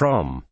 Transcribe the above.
from.